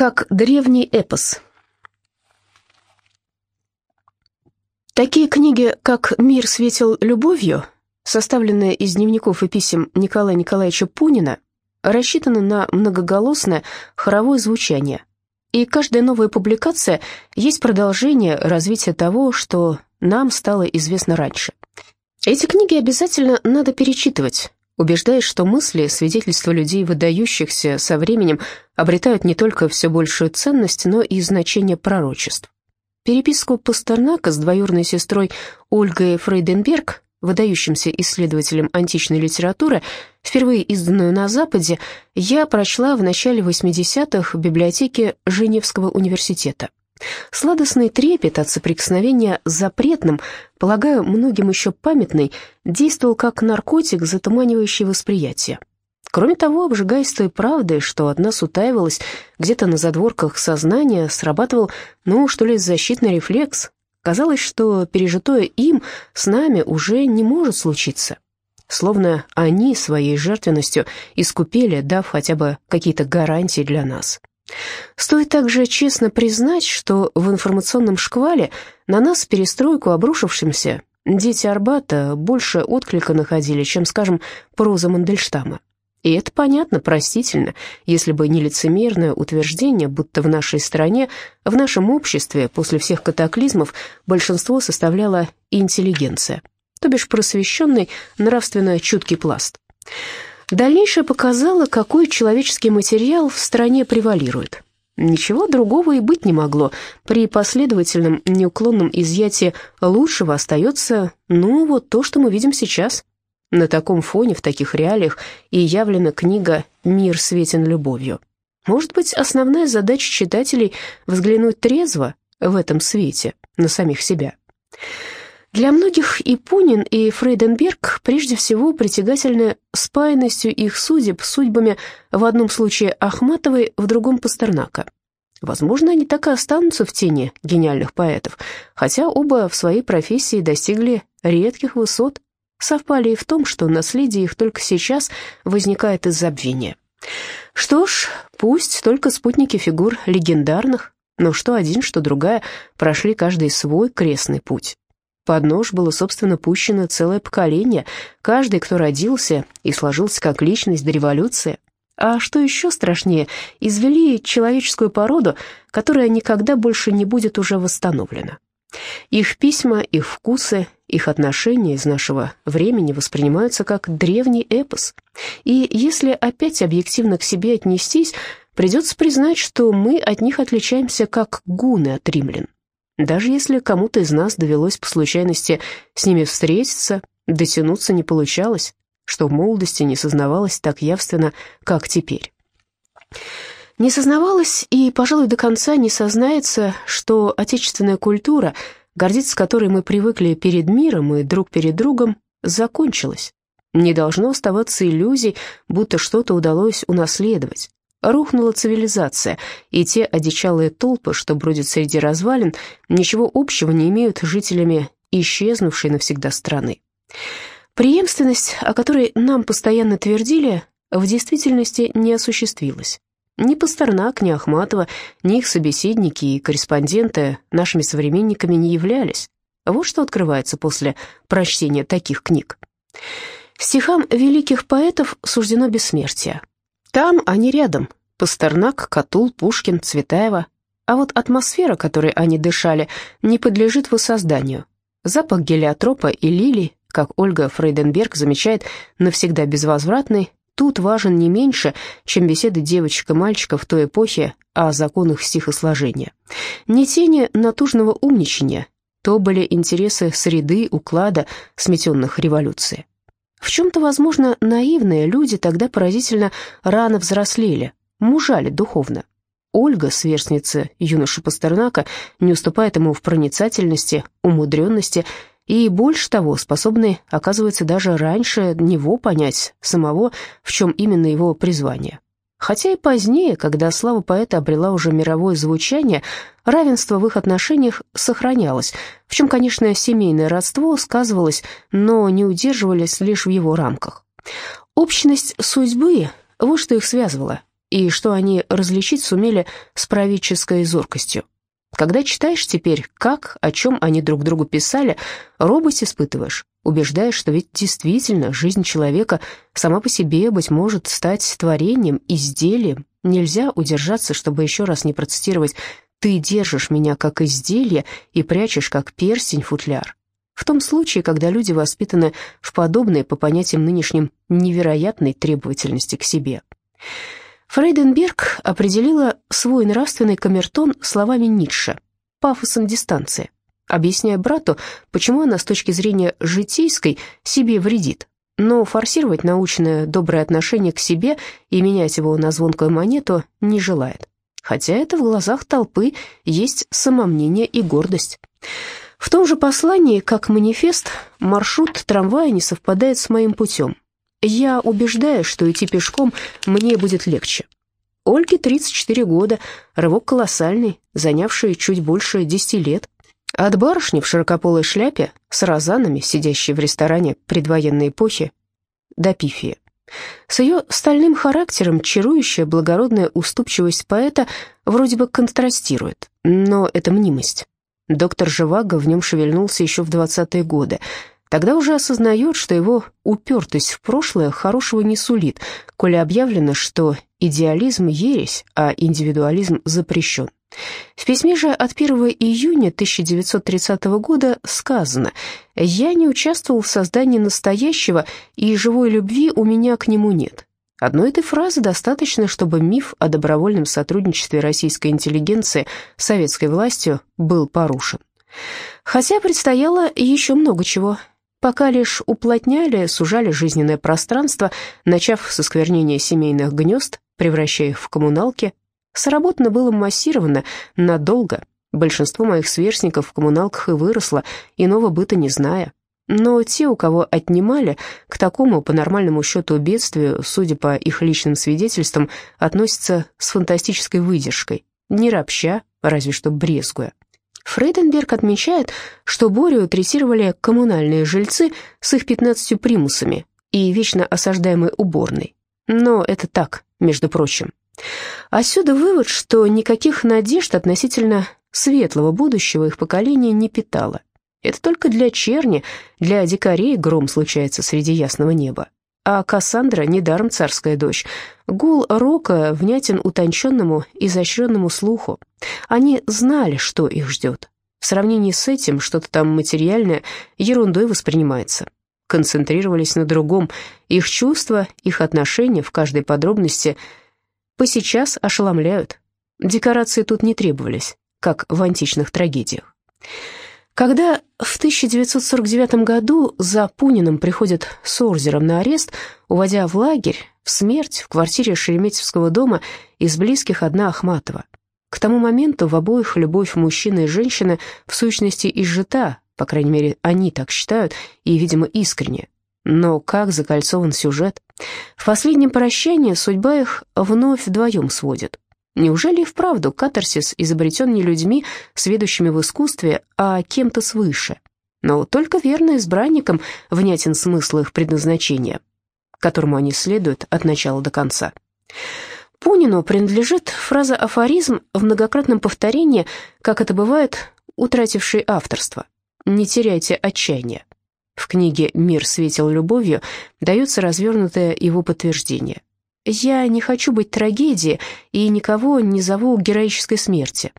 как древний эпос. Такие книги, как «Мир светил любовью», составленные из дневников и писем Николая Николаевича Пунина, рассчитаны на многоголосное хоровое звучание, и каждая новая публикация есть продолжение развития того, что нам стало известно раньше. Эти книги обязательно надо перечитывать, убеждаясь, что мысли, свидетельства людей, выдающихся со временем, обретают не только все большую ценность, но и значение пророчеств. Переписку Пастернака с двоюродной сестрой Ольгой Фрейденберг, выдающимся исследователем античной литературы, впервые изданную на Западе, я прочла в начале 80-х в библиотеке Женевского университета. Сладостный трепет от соприкосновения с запретным, полагаю, многим еще памятный, действовал как наркотик, затуманивающий восприятие. Кроме того, обжигаясь той правдой, что от нас где-то на задворках сознания, срабатывал, ну, что ли, защитный рефлекс. Казалось, что пережитое им с нами уже не может случиться. Словно они своей жертвенностью искупили, дав хотя бы какие-то гарантии для нас. Стоит также честно признать, что в информационном шквале на нас перестройку обрушившимся дети Арбата больше отклика находили, чем, скажем, проза Мандельштама. И это понятно, простительно, если бы не лицемерное утверждение, будто в нашей стране, в нашем обществе после всех катаклизмов большинство составляла интеллигенция, то бишь просвещенный, нравственно чуткий пласт. Дальнейшее показало, какой человеческий материал в стране превалирует. Ничего другого и быть не могло. При последовательном неуклонном изъятии лучшего остается, ну, вот то, что мы видим сейчас. На таком фоне, в таких реалиях, и явлена книга «Мир светен любовью». Может быть, основная задача читателей — взглянуть трезво в этом свете на самих себя. Для многих и Пунин, и Фрейденберг прежде всего притягательны спаянностью их судеб судьбами в одном случае Ахматовой, в другом Пастернака. Возможно, они так и останутся в тени гениальных поэтов, хотя оба в своей профессии достигли редких высот, совпали и в том, что наследие их только сейчас возникает из забвения. Что ж, пусть только спутники фигур легендарных, но что один, что другая прошли каждый свой крестный путь. Под нож было, собственно, пущено целое поколение, каждый, кто родился и сложился как личность до революции. А что еще страшнее, извели человеческую породу, которая никогда больше не будет уже восстановлена. Их письма, их вкусы, их отношения из нашего времени воспринимаются как древний эпос. И если опять объективно к себе отнестись, придется признать, что мы от них отличаемся как гуны от римлян. Даже если кому-то из нас довелось по случайности с ними встретиться, дотянуться не получалось, что в молодости не сознавалось так явственно, как теперь. Не сознавалось и, пожалуй, до конца не сознается, что отечественная культура, гордиться которой мы привыкли перед миром и друг перед другом, закончилась. Не должно оставаться иллюзий, будто что-то удалось унаследовать. Рухнула цивилизация, и те одичалые толпы, что бродят среди развалин, ничего общего не имеют с жителями исчезнувшей навсегда страны. Преемственность, о которой нам постоянно твердили, в действительности не осуществилась. Ни Пастернак, ни Ахматова, ни их собеседники и корреспонденты нашими современниками не являлись. Вот что открывается после прочтения таких книг. Стихам великих поэтов суждено бессмертие. Там они рядом. Пастернак, Катул, Пушкин, Цветаева. А вот атмосфера, которой они дышали, не подлежит воссозданию. Запах гелиотропа и лилий, как Ольга Фрейденберг замечает, навсегда безвозвратный, тут важен не меньше, чем беседы девочек и мальчиков той эпохи о законах стихосложения. Не тени натужного умничания, то были интересы среды, уклада, сметенных революцией. В чем-то, возможно, наивные люди тогда поразительно рано взрослели, мужали духовно. Ольга, сверстница юноши Пастернака, не уступает ему в проницательности, умудренности и, больше того, способны, оказывается, даже раньше него понять самого, в чем именно его призвание. Хотя и позднее, когда слава поэта обрела уже мировое звучание, равенство в их отношениях сохранялось, в чем, конечно, семейное родство сказывалось, но не удерживались лишь в его рамках. Общность судьбы – вот что их связывало. и что они различить сумели с правительской зоркостью. Когда читаешь теперь, как, о чем они друг другу писали, робость испытываешь, убеждаешь, что ведь действительно жизнь человека сама по себе, быть может, стать творением, изделием. Нельзя удержаться, чтобы еще раз не процитировать «ты держишь меня как изделие и прячешь как перстень футляр». В том случае, когда люди воспитаны в подобной, по понятиям нынешним, невероятной требовательности к себе. Фрейденберг определила свой нравственный камертон словами Ницше «пафосом дистанции», объясняя брату, почему она с точки зрения житейской себе вредит, но форсировать научное доброе отношение к себе и менять его на звонкую монету не желает. Хотя это в глазах толпы есть самомнение и гордость. В том же послании, как манифест, маршрут трамвая не совпадает с моим путем. Я убеждаю, что идти пешком мне будет легче. Ольге 34 года, рывок колоссальный, занявший чуть больше 10 лет. От барышни в широкополой шляпе с розанами, сидящей в ресторане предвоенной эпохи, до пифии. С ее стальным характером чарующая благородная уступчивость поэта вроде бы контрастирует, но это мнимость. Доктор Живаго в нем шевельнулся еще в 20-е годы. Тогда уже осознает, что его упертость в прошлое хорошего не сулит, коли объявлено, что идеализм – ересь, а индивидуализм запрещен. В письме же от 1 июня 1930 года сказано «Я не участвовал в создании настоящего, и живой любви у меня к нему нет». Одной этой фразы достаточно, чтобы миф о добровольном сотрудничестве российской интеллигенции с советской властью был порушен. Хотя предстояло еще много чего пока лишь уплотняли, сужали жизненное пространство, начав с осквернения семейных гнезд, превращая их в коммуналки. Сработано было массированно, надолго. Большинство моих сверстников в коммуналках и выросло, иного быта не зная. Но те, у кого отнимали, к такому, по нормальному счету, бедствию, судя по их личным свидетельствам, относятся с фантастической выдержкой, не ропща, разве что брезгуя. Фрейденберг отмечает, что Борю третировали коммунальные жильцы с их 15 примусами и вечно осаждаемой уборной. Но это так, между прочим. Отсюда вывод, что никаких надежд относительно светлого будущего их поколения не питало. Это только для черни, для дикарей гром случается среди ясного неба. А Кассандра недаром царская дочь. Гул рока внятен утонченному, изощренному слуху. Они знали, что их ждет. В сравнении с этим что-то там материальное ерундой воспринимается. Концентрировались на другом. Их чувства, их отношения в каждой подробности посейчас ошеломляют. Декорации тут не требовались, как в античных трагедиях. Когда в 1949 году за Пуниным приходят с Орзером на арест, уводя в лагерь, в смерть, в квартире Шереметьевского дома, из близких одна Ахматова. К тому моменту в обоих любовь мужчины и женщины в сущности изжита, по крайней мере, они так считают, и, видимо, искренне. Но как закольцован сюжет? В последнем прощании судьба их вновь вдвоем сводит. Неужели и вправду катарсис изобретен не людьми, сведущими в искусстве, а кем-то свыше? Но только верно избранникам внятен смысл их предназначения, которому они следуют от начала до конца. Пунину принадлежит фраза «афоризм» в многократном повторении, как это бывает, утративший авторство. «Не теряйте отчаяния». В книге «Мир светил любовью» дается развернутое его подтверждение. Я не хочу быть трагедией и никого не зову героической смерти.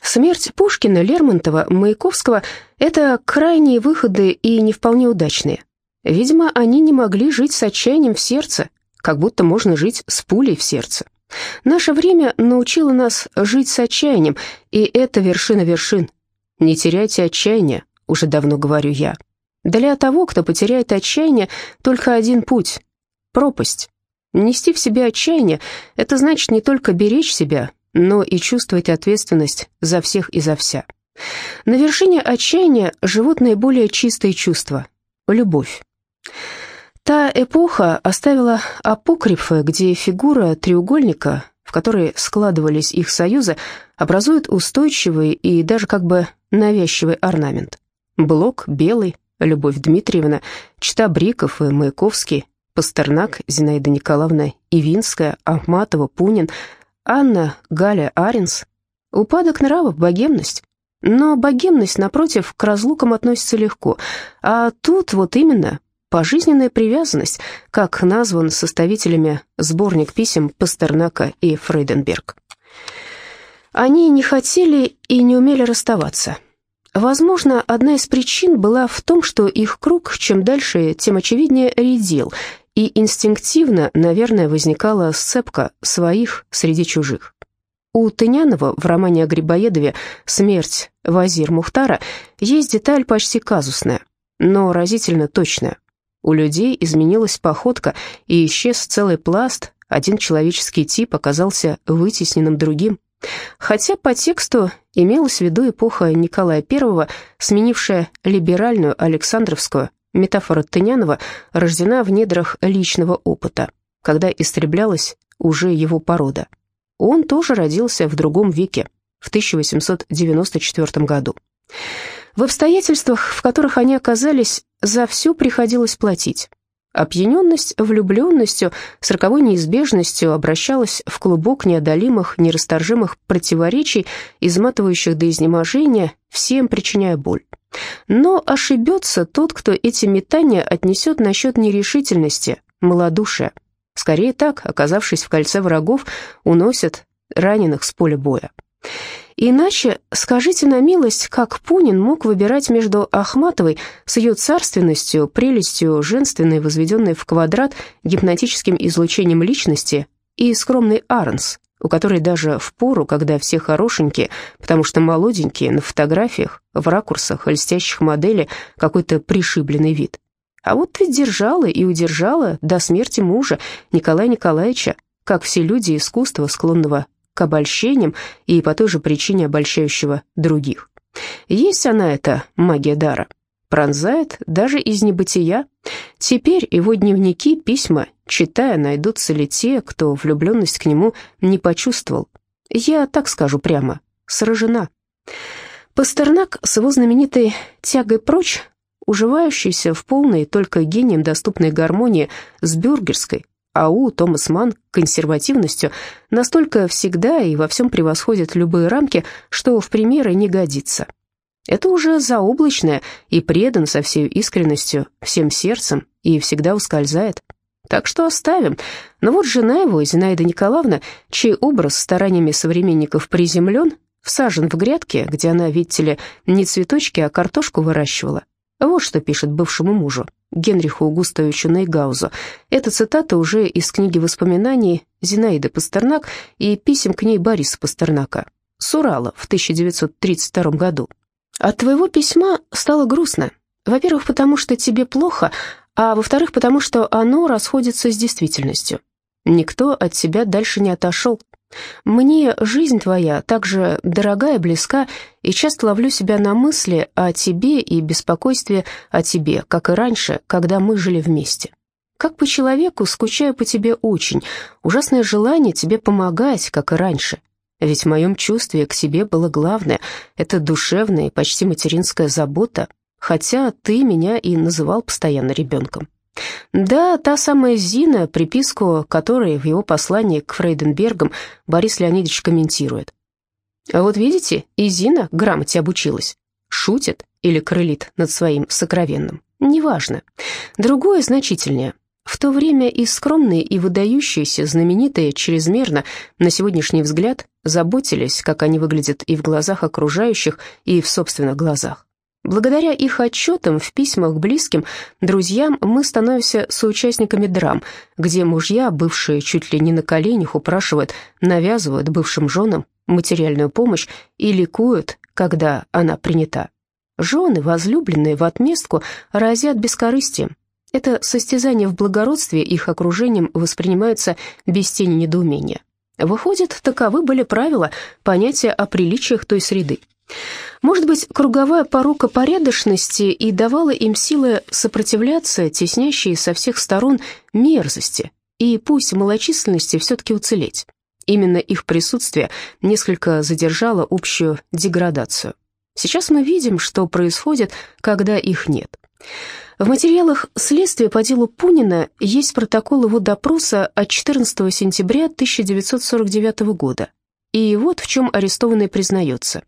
Смерть Пушкина, Лермонтова, Маяковского — это крайние выходы и не вполне удачные. Видимо, они не могли жить с отчаянием в сердце, как будто можно жить с пулей в сердце. Наше время научило нас жить с отчаянием, и это вершина вершин. Не теряйте отчаяния, уже давно говорю я. Для того, кто потеряет отчаяние, только один путь — пропасть. Нести в себе отчаяние — это значит не только беречь себя, но и чувствовать ответственность за всех и за вся. На вершине отчаяния живут наиболее чистые чувства — любовь. Та эпоха оставила апокрифы, где фигура треугольника, в которой складывались их союзы, образует устойчивый и даже как бы навязчивый орнамент. Блок белый, Любовь Дмитриевна, Чита Бриков и Маяковский, Пастернак, Зинаида Николаевна Ивинская, Ахматова, Пунин, Анна, Галя Аренс. Упадок нравов, богемность. Но богемность, напротив, к разлукам относится легко. А тут вот именно пожизненная привязанность, как назван составителями сборник писем Пастернака и Фрейденберг. Они не хотели и не умели расставаться. Возможно, одна из причин была в том, что их круг чем дальше, тем очевиднее редел, и инстинктивно, наверное, возникала сцепка своих среди чужих. У Тынянова в романе о Грибоедове «Смерть Вазир Мухтара» есть деталь почти казусная, но разительно точная. У людей изменилась походка, и исчез целый пласт, один человеческий тип оказался вытесненным другим. Хотя по тексту имелась в виду эпоха Николая I, сменившая либеральную Александровскую, метафора Тынянова рождена в недрах личного опыта, когда истреблялась уже его порода. Он тоже родился в другом веке, в 1894 году. В обстоятельствах, в которых они оказались, за все приходилось платить. Опьяненность влюбленностью с роковой неизбежностью обращалась в клубок неодолимых, нерасторжимых противоречий, изматывающих до изнеможения, всем причиняя боль. Но ошибется тот, кто эти метания отнесет насчет нерешительности, малодушия. Скорее так, оказавшись в кольце врагов, уносят раненых с поля боя. Иначе, скажите на милость, как Пунин мог выбирать между Ахматовой с ее царственностью, прелестью, женственной, возведенной в квадрат гипнотическим излучением личности, и скромной Арнс, у которой даже в пору, когда все хорошенькие, потому что молоденькие, на фотографиях, в ракурсах, льстящих модели, какой-то пришибленный вид. А вот ведь держала и удержала до смерти мужа Николая Николаевича, как все люди искусства, склонного к обольщениям и по той же причине обольщающего других. Есть она, эта магия дара. Пронзает даже из небытия. Теперь его дневники, письма, читая, найдутся ли те, кто влюбленность к нему не почувствовал. Я так скажу прямо, сражена. Пастернак с его знаменитой «тягой прочь», уживающийся в полной, только гением доступной гармонии с бюргерской, АУ Томас Манн консервативностью настолько всегда и во всем превосходит любые рамки, что в примеры не годится. Это уже заоблачное и предан со всей искренностью, всем сердцем и всегда ускользает. Так что оставим. Но вот жена его, Зинаида Николаевна, чей образ стараниями современников приземлен, всажен в грядке, где она, видите ли, не цветочки, а картошку выращивала. Вот что пишет бывшему мужу. Генриху Густавовичу Нейгаузу. Эта цитата уже из книги воспоминаний Зинаиды Пастернак и писем к ней Бориса Пастернака с Урала в 1932 году. «От твоего письма стало грустно. Во-первых, потому что тебе плохо, а во-вторых, потому что оно расходится с действительностью. Никто от тебя дальше не отошел. Мне жизнь твоя также дорога и близка, и часто ловлю себя на мысли о тебе и беспокойстве о тебе, как и раньше, когда мы жили вместе. Как по человеку скучаю по тебе очень, ужасное желание тебе помогать, как и раньше. Ведь в моем чувстве к себе было главное — это душевная и почти материнская забота, хотя ты меня и называл постоянно ребенком. Да, та самая Зина, приписку которой в его послании к Фрейденбергам Борис Леонидович комментирует. А вот видите, и Зина грамоте обучилась. Шутит или крылит над своим сокровенным. Неважно. Другое значительнее. В то время и скромные, и выдающиеся, знаменитые, чрезмерно, на сегодняшний взгляд, заботились, как они выглядят и в глазах окружающих, и в собственных глазах. Благодаря их отчетам в письмах к близким, друзьям, мы становимся соучастниками драм, где мужья, бывшие чуть ли не на коленях, упрашивают, навязывают бывшим женам материальную помощь и ликуют, когда она принята. Жены, возлюбленные в отместку, разят бескорыстием. Это состязание в благородстве их окружением воспринимается без тени недоумения. Выходит, таковы были правила, понятия о приличиях той среды. Может быть, круговая порука порядочности и давала им силы сопротивляться теснящей со всех сторон мерзости, и пусть малочисленности все-таки уцелеть. Именно их присутствие несколько задержало общую деградацию. Сейчас мы видим, что происходит, когда их нет. В материалах следствия по делу Пунина есть протокол его допроса от 14 сентября 1949 года. И вот в чем арестованный признается.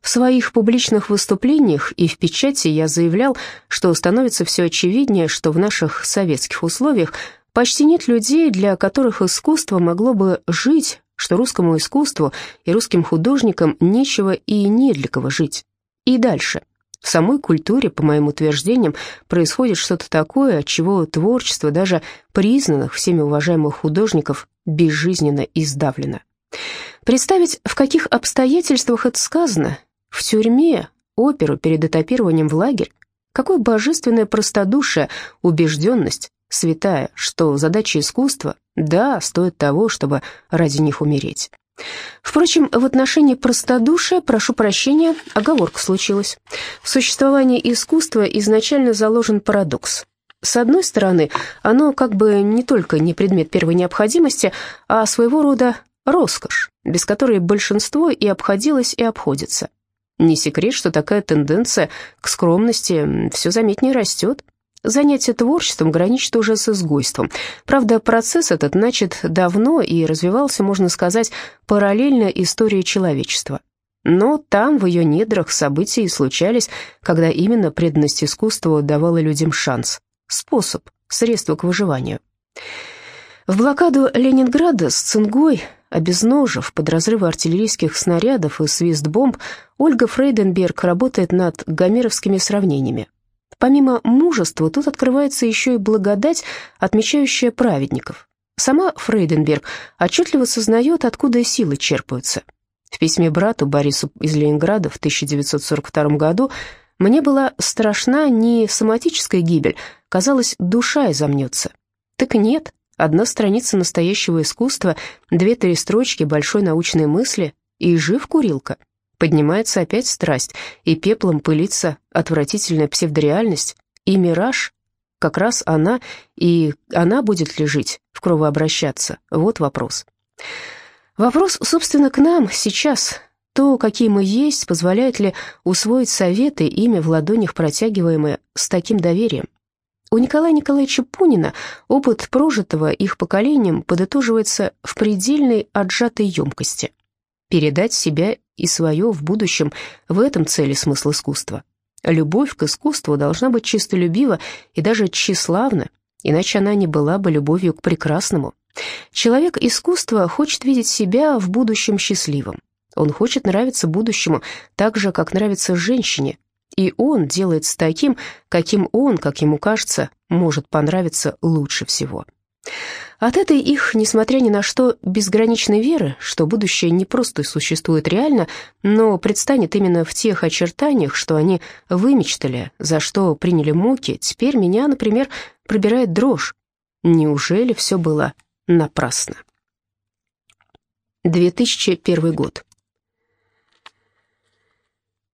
В своих публичных выступлениях и в печати я заявлял, что становится все очевиднее, что в наших советских условиях почти нет людей, для которых искусство могло бы жить, что русскому искусству и русским художникам нечего и не для кого жить. И дальше. В самой культуре, по моим утверждениям, происходит что-то такое, от чего творчество даже признанных всеми уважаемых художников безжизненно издавлено. Представить, в каких обстоятельствах это сказано? В тюрьме, оперу перед этапированием в лагерь? Какое божественное простодушие, убежденность, святая, что задача искусства, да, стоит того, чтобы ради них умереть. Впрочем, в отношении простодушия, прошу прощения, оговорка случилась. В существовании искусства изначально заложен парадокс. С одной стороны, оно как бы не только не предмет первой необходимости, а своего рода роскошь, без которой большинство и обходилось, и обходится. Не секрет, что такая тенденция к скромности все заметнее растет. Занятие творчеством граничит уже с изгойством. Правда, процесс этот начат давно и развивался, можно сказать, параллельно истории человечества. Но там, в ее недрах, события и случались, когда именно преданность искусству давала людям шанс, способ, средство к выживанию. В блокаду Ленинграда с цингой, обезножив под разрывы артиллерийских снарядов и свист бомб, Ольга Фрейденберг работает над гомеровскими сравнениями. Помимо мужества, тут открывается еще и благодать, отмечающая праведников. Сама Фрейденберг отчетливо сознает, откуда силы черпаются. В письме брату Борису из Ленинграда в 1942 году «Мне была страшна не соматическая гибель, казалось, душа изомнется». Так нет, одна страница настоящего искусства, две-три строчки большой научной мысли, и жив курилка. Поднимается опять страсть, и пеплом пылится отвратительная псевдореальность, и мираж, как раз она, и она будет ли жить, в кровообращаться, вот вопрос. Вопрос, собственно, к нам сейчас. То, какие мы есть, позволяет ли усвоить советы, ими в ладонях протягиваемые с таким доверием. У Николая Николаевича Пунина опыт прожитого их поколением подытоживается в предельной отжатой емкости. Передать себя и свое в будущем – в этом цели смысл искусства. Любовь к искусству должна быть чистолюбива и даже тщеславна, иначе она не была бы любовью к прекрасному. Человек искусства хочет видеть себя в будущем счастливым. Он хочет нравиться будущему так же, как нравится женщине, и он делается таким, каким он, как ему кажется, может понравиться лучше всего. От этой их, несмотря ни на что, безграничной веры, что будущее не просто существует реально, но предстанет именно в тех очертаниях, что они вымечтали, за что приняли муки, теперь меня, например, пробирает дрожь. Неужели все было напрасно? 2001 год.